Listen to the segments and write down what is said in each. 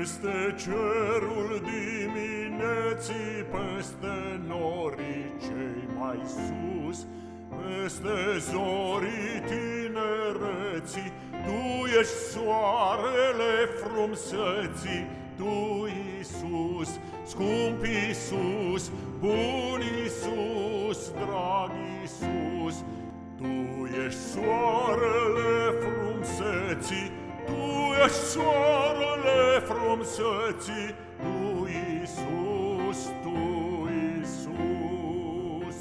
Peste cerul dimineții, peste norii cei mai sus, Peste zorii tinereții, Tu ești soarele frumseții, Tu, Iisus, scump Iisus, bun Iisus, drag Iisus, Tu ești soarele frumseții, Tu ești soarele frumseții, Tu, Iisus, Tu, Iisus.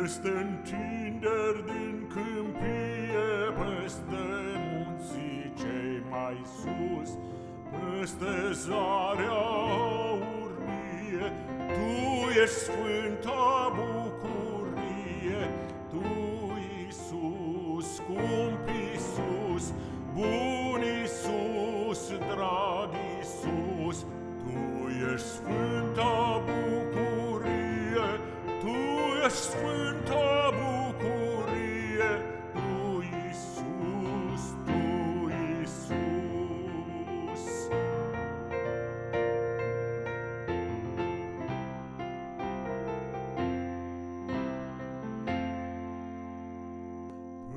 Peste întinderi din câmpie, peste munții cei mai sus, peste zarea aurie, Tu ești sfânta bucurie, Tu, Iisus, scump Iisus, bun Iisus, drag Iisus, Tu ești sfânta bucurie, Tu ești sfânta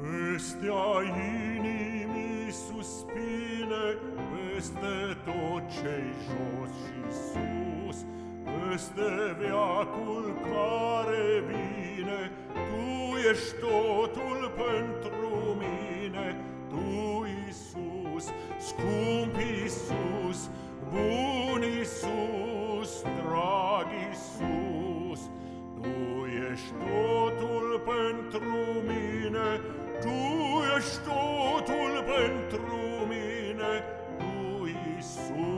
Peste a inimii suspine, peste tot ce-i jos și sus, peste veacul care vine, Tu ești totul pentru mine, Tu, Iisus, scump Iisus, bun Iisus, drag Iisus, Tu ești totul pentru mine, isso